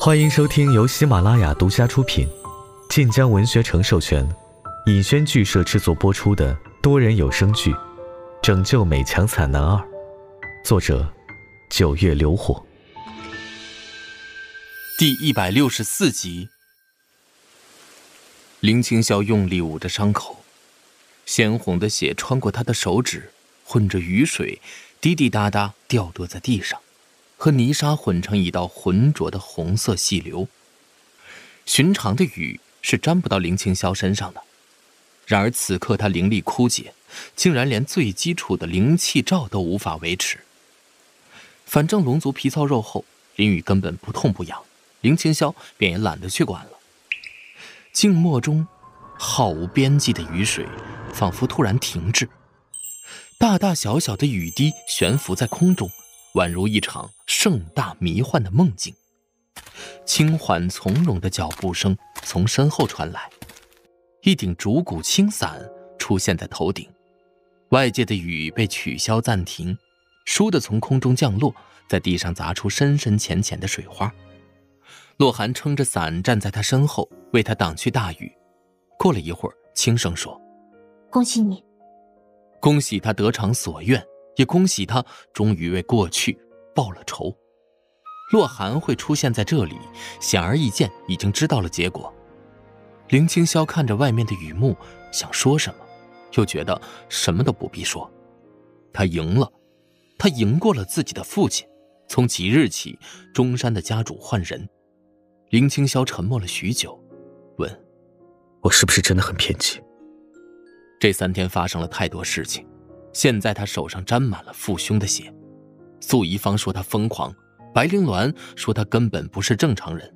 欢迎收听由喜马拉雅独家出品、晋江文学城授权、尹轩剧社制作播出的多人有声剧《拯救美强惨男二》，作者：九月流火，第一百六十四集。林青霄用力捂着伤口，鲜红的血穿过他的手指，混着雨水，滴滴答答掉落在地上。和泥沙混成一道浑浊的红色细流。寻常的雨是沾不到林青霄身上的，然而此刻他灵力枯竭，竟然连最基础的灵气罩都无法维持。反正龙族皮糙肉厚，林雨根本不痛不痒，林青霄便也懒得去管了。静默中，毫无边际的雨水仿佛突然停滞，大大小小的雨滴悬浮在空中。宛如一场盛大迷幻的梦境，轻缓从容的脚步声从身后传来，一顶竹骨青伞出现在头顶，外界的雨被取消暂停，倏地从空中降落，在地上砸出深深浅浅的水花。洛寒撑着伞站在他身后，为他挡去大雨。过了一会儿，轻声说：“恭喜你，恭喜他得偿所愿。”也恭喜他终于为过去报了仇。洛寒会出现在这里，显而易见已经知道了结果。林青霄看着外面的雨幕，想说什么，又觉得什么都不必说。他赢了，他赢过了自己的父亲。从即日起，中山的家主换人。林青霄沉默了许久，问：“我是不是真的很偏激？”这三天发生了太多事情。现在他手上沾满了父兄的血，素仪芳说他疯狂，白灵鸾说他根本不是正常人，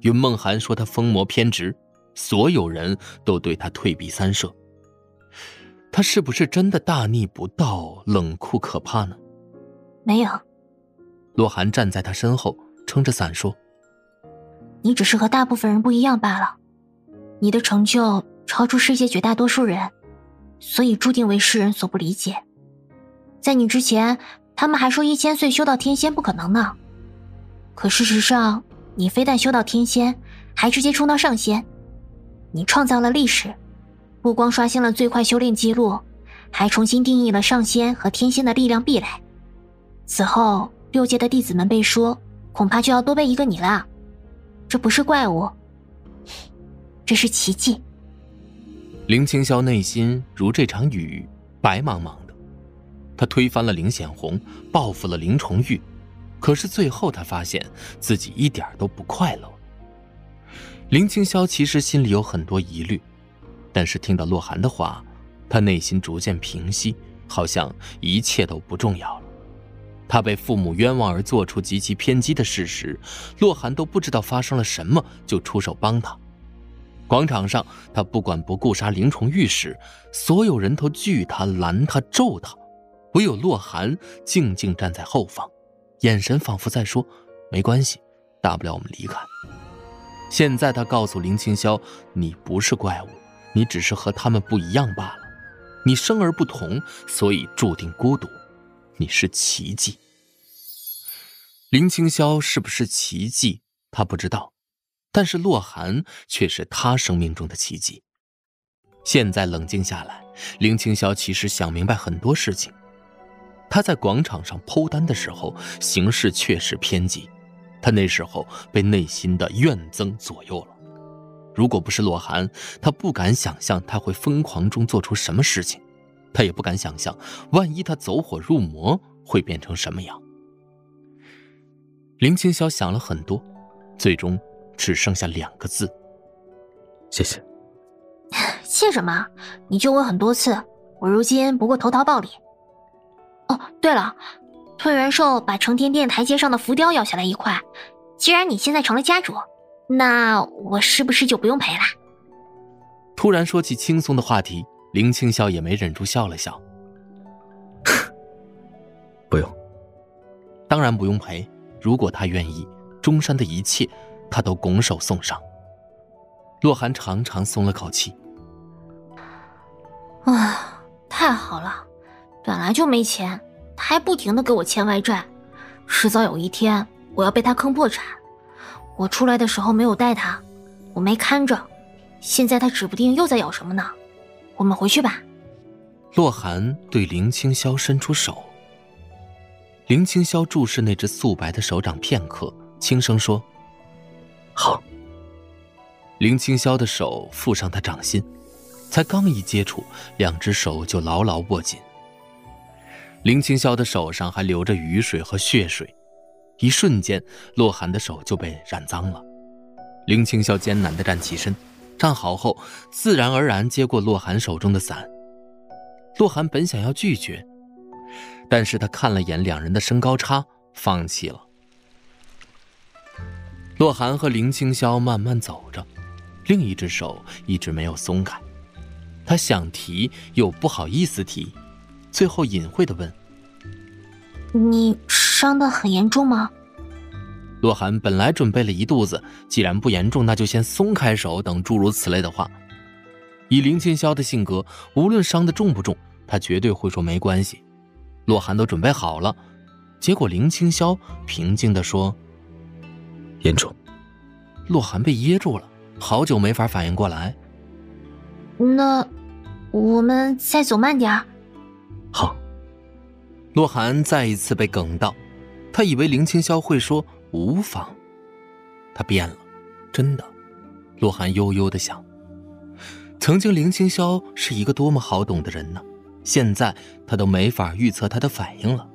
云梦涵说他疯魔偏执，所有人都对他退避三舍。他是不是真的大逆不道、冷酷可怕呢？没有。洛寒站在他身后，撑着伞说：“你只是和大部分人不一样罢了，你的成就超出世界绝大多数人。”所以注定为世人所不理解。在你之前，他们还说一千岁修到天仙不可能呢。可事实上，你非但修到天仙，还直接冲到上仙。你创造了历史，不光刷新了最快修炼记录，还重新定义了上仙和天仙的力量壁垒。此后，六界的弟子们被说，恐怕就要多背一个你了。这不是怪物，这是奇迹。林青霄内心如这场雨，白茫茫的。他推翻了林显红，报复了林重玉，可是最后他发现自己一点都不快乐。林青霄其实心里有很多疑虑，但是听到洛寒的话，他内心逐渐平息，好像一切都不重要了。他被父母冤枉而做出极其偏激的事实，洛寒都不知道发生了什么，就出手帮他。广场上，他不管不顾杀灵虫玉时，所有人都拒他、拦他、咒他，唯有洛寒静静站在后方，眼神仿佛在说：“没关系，大不了我们离开。”现在他告诉林青霄：“你不是怪物，你只是和他们不一样罢了。你生而不同，所以注定孤独。你是奇迹。”林青霄是不是奇迹？他不知道。但是洛寒却是他生命中的奇迹。现在冷静下来，林青霄其实想明白很多事情。他在广场上剖丹的时候，行事确实偏激。他那时候被内心的怨憎左右了。如果不是洛寒，他不敢想象他会疯狂中做出什么事情。他也不敢想象，万一他走火入魔，会变成什么样。林青霄想了很多，最终。只剩下两个字。谢谢。谢什么？你救我很多次，我如今不过投桃报李。哦，对了，退元兽把成天殿台阶上的浮雕咬下来一块。既然你现在成了家主，那我是不是就不用赔了？突然说起轻松的话题，林青霄也没忍住笑了笑。不用，当然不用赔。如果他愿意，中山的一切。他都拱手送上。洛寒长长松了口气。啊，太好了！本来就没钱，他还不停的给我欠外债，迟早有一天我要被他坑破产。我出来的时候没有带他，我没看着，现在他指不定又在咬什么呢。我们回去吧。洛寒对林青霄伸出手。林青霄注视那只素白的手掌片刻，轻声说：“好。”林青霄的手附上他掌心，才刚一接触，两只手就牢牢握紧。林青霄的手上还流着雨水和血水，一瞬间，洛寒的手就被染脏了。林青霄艰难地站起身，站好后，自然而然接过洛寒手中的伞。洛寒本想要拒绝，但是他看了眼两人的身高差，放弃了。洛寒和林青霄慢慢走着。另一只手一直没有松开，他想提又不好意思提，最后隐晦的问：“你伤得很严重吗？”洛寒本来准备了一肚子，既然不严重，那就先松开手等诸如此类的话。以林青霄的性格，无论伤得重不重，他绝对会说没关系。洛寒都准备好了，结果林青霄平静地说：“严重。”洛寒被噎住了。好久没法反应过来。那，我们再走慢点好。洛寒再一次被梗到，他以为林青霄会说无妨，他变了，真的。洛寒悠悠的想，曾经林青霄是一个多么好懂的人呢，现在他都没法预测他的反应了。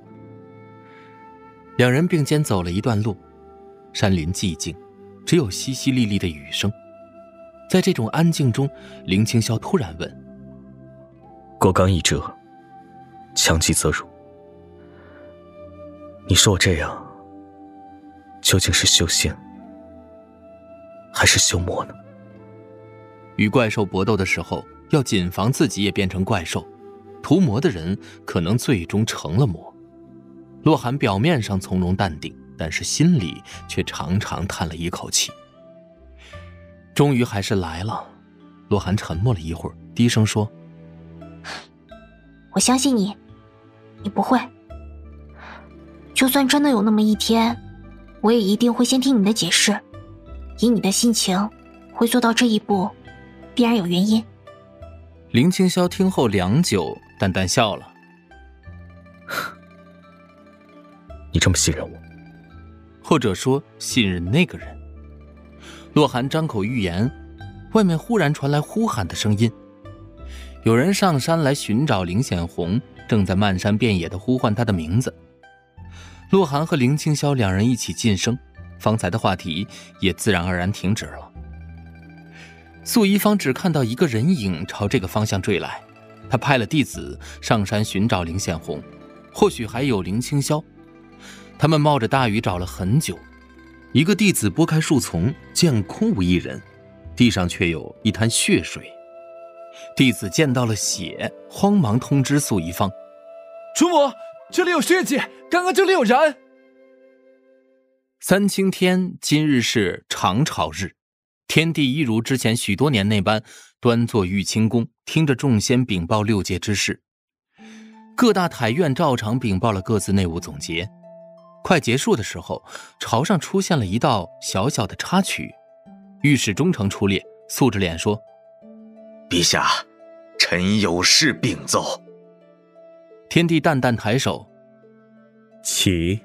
两人并肩走了一段路，山林寂静，只有淅淅沥沥的雨声。在这种安静中，林青霄突然问：“过刚一折，强极则辱。你说我这样，究竟是修仙，还是修魔呢？”与怪兽搏斗的时候，要谨防自己也变成怪兽。屠魔的人可能最终成了魔。洛寒表面上从容淡定，但是心里却长长叹了一口气。终于还是来了，洛寒沉默了一会儿，低声说：“我相信你，你不会。就算真的有那么一天，我也一定会先听你的解释。以你的心情，会做到这一步，必然有原因。”林青霄听后良久，淡淡笑了：“ 你这么信任我，或者说信任那个人？”洛寒张口欲言，外面忽然传来呼喊的声音。有人上山来寻找林显红，正在漫山遍野的呼唤他的名字。洛寒和林青霄两人一起噤声，方才的话题也自然而然停止了。素一方只看到一个人影朝这个方向坠来，他派了弟子上山寻找林显红，或许还有林青霄。他们冒着大雨找了很久。一个弟子拨开树丛，见空无一人，地上却有一滩血水。弟子见到了血，慌忙通知素一方：“主母，这里有血迹，刚刚这里有人。”三清天今日是长朝日，天帝一如之前许多年那般，端坐玉清宫，听着众仙禀报六界之事。各大台院照常禀报了各自内务总结。快结束的时候，朝上出现了一道小小的插曲。御史中丞出列，素着脸说：“陛下，臣有事禀奏。”天帝淡淡抬手：“起。”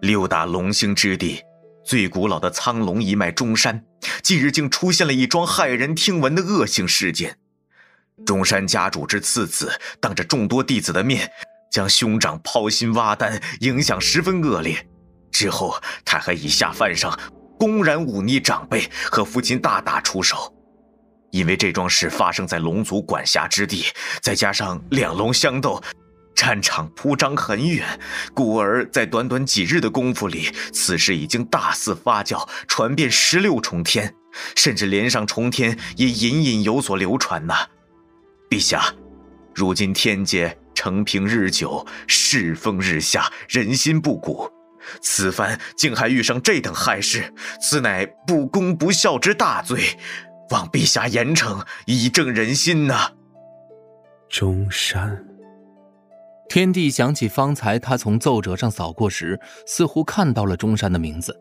六大龙兴之地，最古老的苍龙一脉中山，近日竟出现了一桩骇人听闻的恶性事件。中山家主之次子，当着众多弟子的面。将兄长抛心挖胆，影响十分恶劣。之后，他还以下犯上，公然忤逆长辈，和父亲大打出手。因为这桩事发生在龙族管辖之地，再加上两龙相斗，战场铺张很远，故而在短短几日的功夫里，此事已经大肆发酵，传遍十六重天，甚至连上重天也隐隐有所流传呐。陛下，如今天界。承平日久，世风日下，人心不古。此番竟还遇上这等害事，此乃不公不孝之大罪，望陛下严惩，以正人心呐！中山，天帝想起方才他从奏折上扫过时，似乎看到了中山的名字。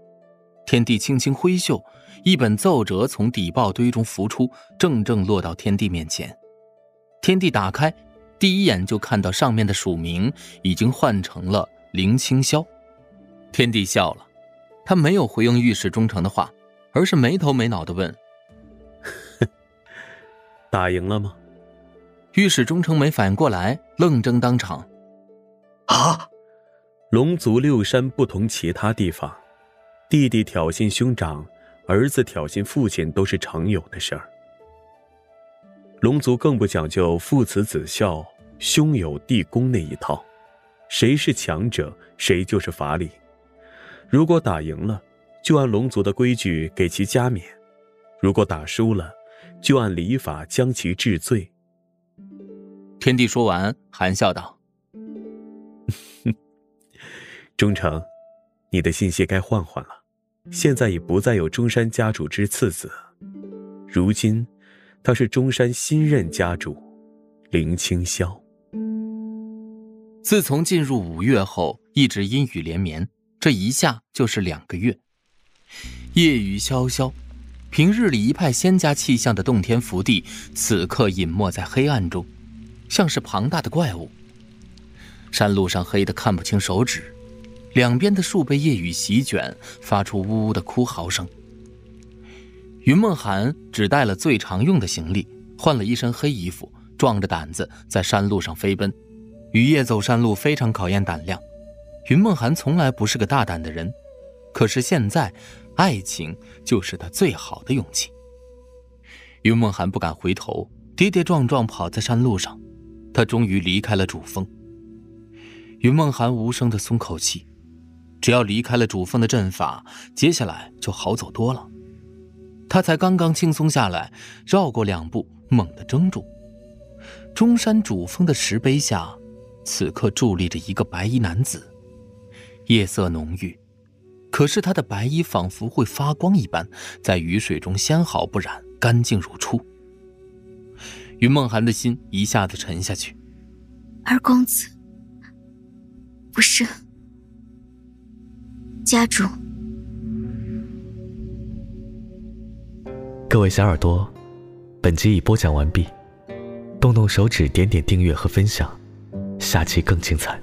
天帝轻轻挥袖，一本奏折从底报堆中浮出，正正落到天帝面前。天帝打开，第一眼就看到上面的署名已经换成了林清霄。天帝笑了，他没有回应御史忠诚的话，而是没头没脑的问：“ 打赢了吗？”御史忠诚没反应过来，愣怔当场。啊！龙族六山不同其他地方，弟弟挑衅兄长，儿子挑衅父亲都是常有的事儿。龙族更不讲究父慈子孝、兄友弟恭那一套，谁是强者，谁就是法理。如果打赢了，就按龙族的规矩给其加冕；如果打输了，就按礼法将其治罪。天帝说完，含笑道。忠诚，你的信息该换换了。现在已不再有中山家主之次子，如今他是中山新任家主，林清霄。自从进入五月后，一直阴雨连绵，这一下就是两个月。夜雨潇潇，平日里一派仙家气象的洞天福地，此刻隐没在黑暗中，像是庞大的怪物。山路上黑得看不清手指。两边的树被夜雨席卷，发出呜呜的哭嚎声。云梦涵只带了最常用的行李，换了一身黑衣服，壮着胆子在山路上飞奔。雨夜走山路非常考验胆量。云梦涵从来不是个大胆的人，可是现在，爱情就是他最好的勇气。云梦涵不敢回头，跌跌撞撞跑在山路上，他终于离开了主峰。云梦涵无声的松口气。只要离开了主峰的阵法，接下来就好走多了。他才刚刚轻松下来，绕过两步，猛地怔住。中山主峰的石碑下，此刻伫立着一个白衣男子，夜色浓郁，可是他的白衣仿佛会发光一般，在雨水中纤毫不染，干净如初。云梦涵的心一下子沉下去。二公子，不是。家主，各位小耳朵，本集已播讲完毕，动动手指点点订阅和分享，下期更精彩。